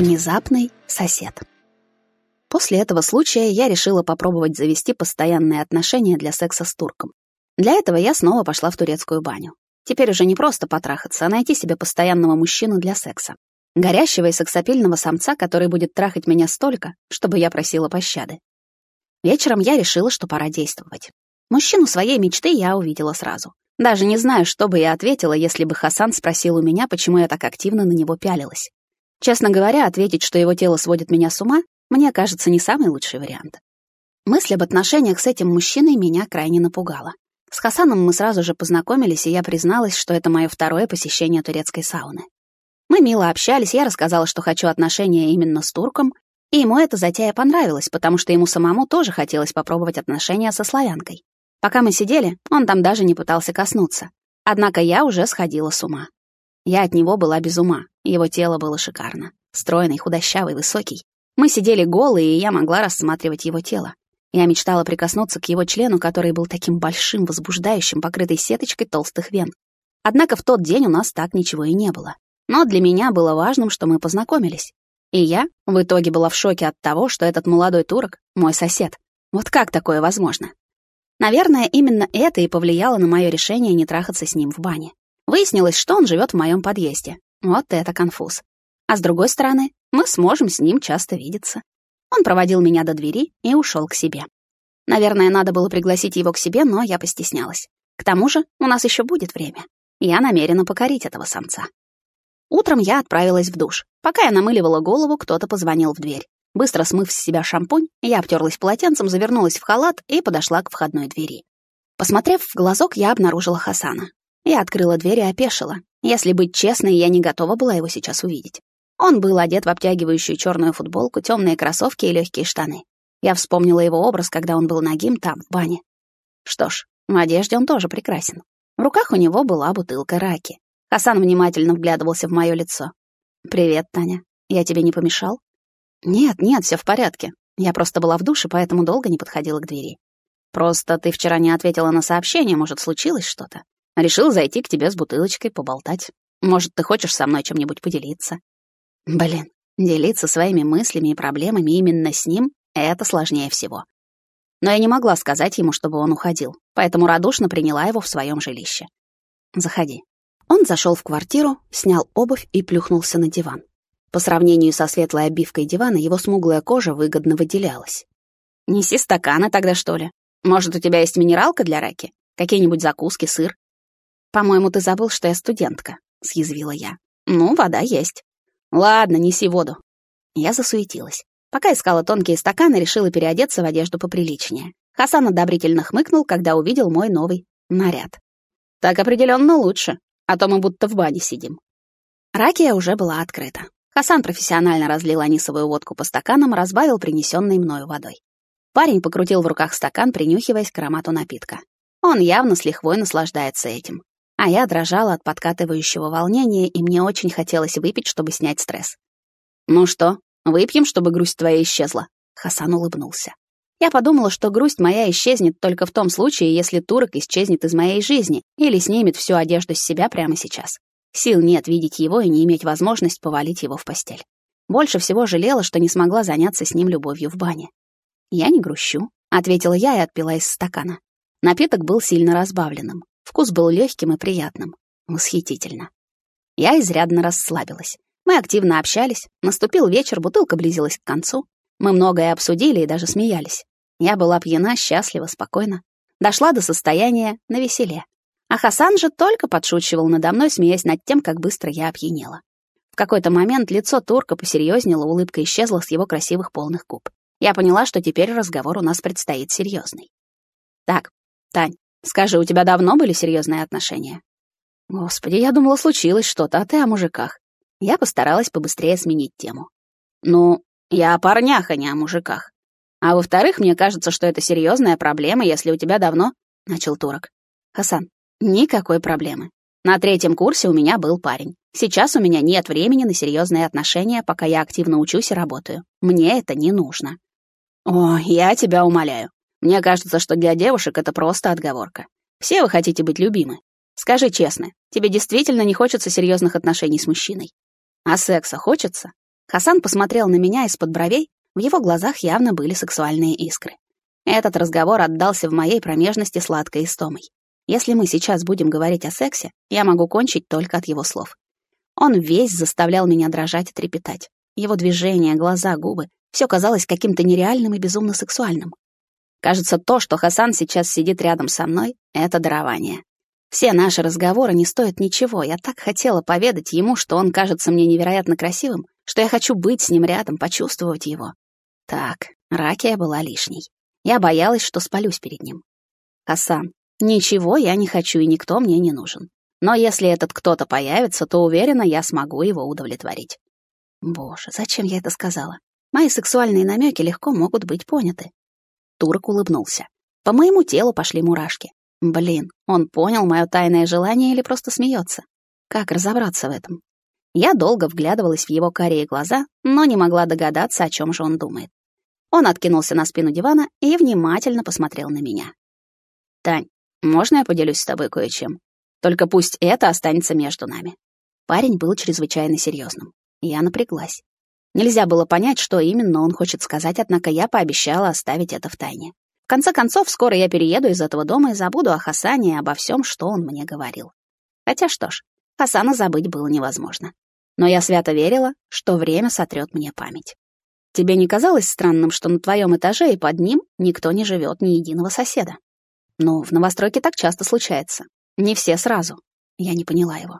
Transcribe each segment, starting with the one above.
Внезапный сосед. После этого случая я решила попробовать завести постоянные отношения для секса с турком. Для этого я снова пошла в турецкую баню. Теперь уже не просто потрахаться, а найти себе постоянного мужчину для секса. Горящего и сексапильного самца, который будет трахать меня столько, чтобы я просила пощады. Вечером я решила, что пора действовать. Мужчину своей мечты я увидела сразу. Даже не знаю, что бы я ответила, если бы Хасан спросил у меня, почему я так активно на него пялилась. Честно говоря, ответить, что его тело сводит меня с ума, мне кажется не самый лучший вариант. Мысль об отношениях с этим мужчиной меня крайне напугала. С Хасаном мы сразу же познакомились, и я призналась, что это мое второе посещение турецкой сауны. Мы мило общались, я рассказала, что хочу отношения именно с турком, и ему эта затея понравилась, потому что ему самому тоже хотелось попробовать отношения со славянкой. Пока мы сидели, он там даже не пытался коснуться. Однако я уже сходила с ума. Я от него была без ума, его тело было шикарно. Стройный, худощавый, высокий. Мы сидели голые, и я могла рассматривать его тело. Я мечтала прикоснуться к его члену, который был таким большим, возбуждающим, покрытой сеточкой толстых вен. Однако в тот день у нас так ничего и не было. Но для меня было важным, что мы познакомились. И я в итоге была в шоке от того, что этот молодой турок — мой сосед. Вот как такое возможно? Наверное, именно это и повлияло на мое решение не трахаться с ним в бане. Выяснилось, что он живет в моем подъезде. Вот это конфуз. А с другой стороны, мы сможем с ним часто видеться. Он проводил меня до двери и ушел к себе. Наверное, надо было пригласить его к себе, но я постеснялась. К тому же у нас еще будет время. Я намерена покорить этого самца. Утром я отправилась в душ. Пока я намыливала голову, кто-то позвонил в дверь. Быстро смыв с себя шампунь, я обтерлась полотенцем, завернулась в халат и подошла к входной двери. Посмотрев в глазок, я обнаружила Хасана. Я открыла дверь и опешила. Если быть честной, я не готова была его сейчас увидеть. Он был одет в обтягивающую черную футболку, темные кроссовки и легкие штаны. Я вспомнила его образ, когда он был нагим там, в бане. Что ж, в одежде он тоже прекрасен. В руках у него была бутылка раки. Хасан внимательно вглядывался в мое лицо. «Привет, Таня. Я тебе не помешал?» «Нет, нет, все в порядке. Я просто была в душе, поэтому долго не подходила к двери. Просто ты вчера не ответила на сообщение, может, случилось что-то?» Решил зайти к тебе с бутылочкой, поболтать. Может, ты хочешь со мной чем-нибудь поделиться? Блин, делиться своими мыслями и проблемами именно с ним — это сложнее всего. Но я не могла сказать ему, чтобы он уходил, поэтому радушно приняла его в своем жилище. «Заходи». Он зашел в квартиру, снял обувь и плюхнулся на диван. По сравнению со светлой обивкой дивана его смуглая кожа выгодно выделялась. «Неси стаканы тогда, что ли? Может, у тебя есть минералка для раки? Какие-нибудь закуски, сыр?» «По-моему, ты забыл, что я студентка», — съязвила я. «Ну, вода есть». «Ладно, неси воду». Я засуетилась. Пока искала тонкие стаканы, решила переодеться в одежду поприличнее. Хасан одобрительно хмыкнул, когда увидел мой новый наряд. «Так определенно лучше, а то мы будто в бане сидим». Ракия уже была открыта. Хасан профессионально разлил анисовую водку по стаканам, разбавил принесенной мною водой. Парень покрутил в руках стакан, принюхиваясь к аромату напитка. Он явно с лихвой наслаждается этим а я дрожала от подкатывающего волнения, и мне очень хотелось выпить, чтобы снять стресс. «Ну что, выпьем, чтобы грусть твоя исчезла?» Хасан улыбнулся. Я подумала, что грусть моя исчезнет только в том случае, если турок исчезнет из моей жизни или снимет всю одежду с себя прямо сейчас. Сил нет видеть его и не иметь возможность повалить его в постель. Больше всего жалела, что не смогла заняться с ним любовью в бане. «Я не грущу», — ответила я и отпила из стакана. Напиток был сильно разбавленным. Вкус был легким и приятным. Восхитительно. Я изрядно расслабилась. Мы активно общались. Наступил вечер, бутылка близилась к концу. Мы многое обсудили и даже смеялись. Я была пьяна, счастлива, спокойна. Дошла до состояния на веселе. А Хасан же только подшучивал надо мной, смеясь над тем, как быстро я опьянела. В какой-то момент лицо турка посерьезнело, улыбка исчезла с его красивых полных губ. Я поняла, что теперь разговор у нас предстоит серьезный. «Так, Тань, Скажи, у тебя давно были серьезные отношения? Господи, я думала, случилось что-то, а ты о мужиках. Я постаралась побыстрее сменить тему. Ну, я о парнях, а не о мужиках. А во-вторых, мне кажется, что это серьезная проблема, если у тебя давно... Начал турок. Хасан, никакой проблемы. На третьем курсе у меня был парень. Сейчас у меня нет времени на серьезные отношения, пока я активно учусь и работаю. Мне это не нужно. О, я тебя умоляю. Мне кажется, что для девушек это просто отговорка. Все вы хотите быть любимы. Скажи честно, тебе действительно не хочется серьезных отношений с мужчиной? А секса хочется? Хасан посмотрел на меня из-под бровей, в его глазах явно были сексуальные искры. Этот разговор отдался в моей промежности сладкой истомой. Если мы сейчас будем говорить о сексе, я могу кончить только от его слов. Он весь заставлял меня дрожать и трепетать. Его движения, глаза, губы — все казалось каким-то нереальным и безумно сексуальным. Кажется, то, что Хасан сейчас сидит рядом со мной, — это дарование. Все наши разговоры не стоят ничего. Я так хотела поведать ему, что он кажется мне невероятно красивым, что я хочу быть с ним рядом, почувствовать его. Так, Ракия была лишней. Я боялась, что спалюсь перед ним. Хасан, ничего я не хочу и никто мне не нужен. Но если этот кто-то появится, то уверена, я смогу его удовлетворить. Боже, зачем я это сказала? Мои сексуальные намеки легко могут быть поняты. Турок улыбнулся. По моему телу пошли мурашки. Блин, он понял мое тайное желание или просто смеется? Как разобраться в этом? Я долго вглядывалась в его карие глаза, но не могла догадаться, о чем же он думает. Он откинулся на спину дивана и внимательно посмотрел на меня. «Тань, можно я поделюсь с тобой кое-чем? Только пусть это останется между нами». Парень был чрезвычайно серьезным. Я напряглась. Нельзя было понять, что именно он хочет сказать, однако я пообещала оставить это в тайне конце концов, скоро я перееду из этого дома и забуду о Хасане и обо всем, что он мне говорил. Хотя что ж, Хасана забыть было невозможно. Но я свято верила, что время сотрет мне память. Тебе не казалось странным, что на твоем этаже и под ним никто не живет, ни единого соседа? Ну, в новостройке так часто случается. Не все сразу. Я не поняла его.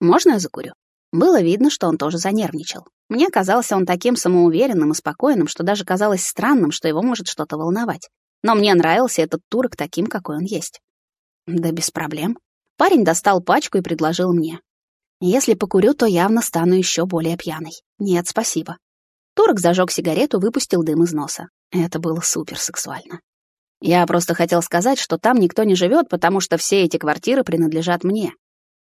Можно я закурю? Было видно, что он тоже занервничал. Мне казалось он таким самоуверенным и спокойным, что даже казалось странным, что его может что-то волновать. Но мне нравился этот турок таким, какой он есть. Да без проблем. Парень достал пачку и предложил мне. Если покурю, то явно стану еще более пьяной. Нет, спасибо. Турок зажег сигарету, выпустил дым из носа. Это было супер сексуально. Я просто хотел сказать, что там никто не живет, потому что все эти квартиры принадлежат мне.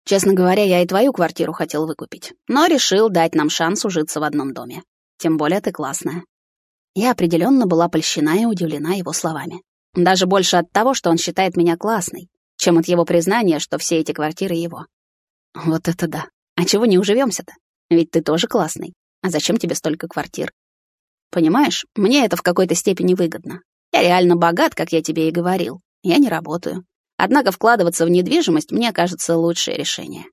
Честно говоря, я и твою квартиру хотел выкупить, но решил дать нам шанс ужиться в одном доме. Тем более ты классная. Я определенно была польщена и удивлена его словами. Даже больше от того, что он считает меня классной, чем от его признания, что все эти квартиры его. Вот это да. А чего не уживемся-то? Ведь ты тоже классный. А зачем тебе столько квартир? Понимаешь, мне это в какой-то степени выгодно. Я реально богат, как я тебе и говорил. Я не работаю. Однако вкладываться в недвижимость мне кажется лучшее решение.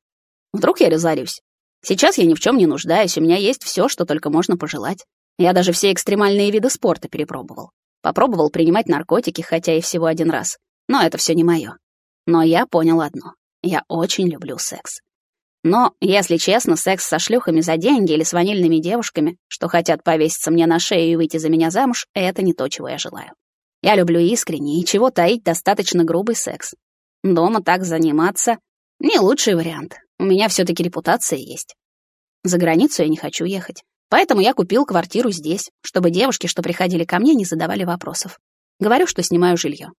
Вдруг я разорюсь. Сейчас я ни в чем не нуждаюсь, у меня есть все, что только можно пожелать. Я даже все экстремальные виды спорта перепробовал. Попробовал принимать наркотики, хотя и всего один раз. Но это все не мое. Но я понял одно. Я очень люблю секс. Но, если честно, секс со шлюхами за деньги или с ванильными девушками, что хотят повеситься мне на шею и выйти за меня замуж, это не то, чего я желаю. Я люблю искренний и чего таить достаточно грубый секс. Дома так заниматься — не лучший вариант. У меня все таки репутация есть. За границу я не хочу ехать. Поэтому я купил квартиру здесь, чтобы девушки, что приходили ко мне, не задавали вопросов. Говорю, что снимаю жилье.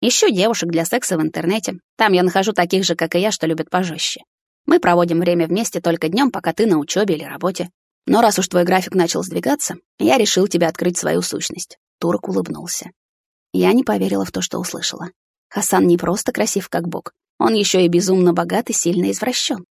Ищу девушек для секса в интернете. Там я нахожу таких же, как и я, что любят пожестче. Мы проводим время вместе только днем, пока ты на учебе или работе. Но раз уж твой график начал сдвигаться, я решил тебе открыть свою сущность. Турок улыбнулся. Я не поверила в то, что услышала. Хасан не просто красив, как бог. Он еще и безумно богат и сильно извращен.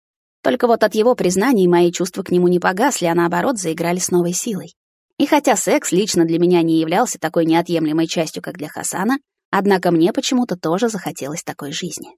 Только вот от его признаний мои чувства к нему не погасли, а наоборот заиграли с новой силой. И хотя секс лично для меня не являлся такой неотъемлемой частью, как для Хасана, однако мне почему-то тоже захотелось такой жизни.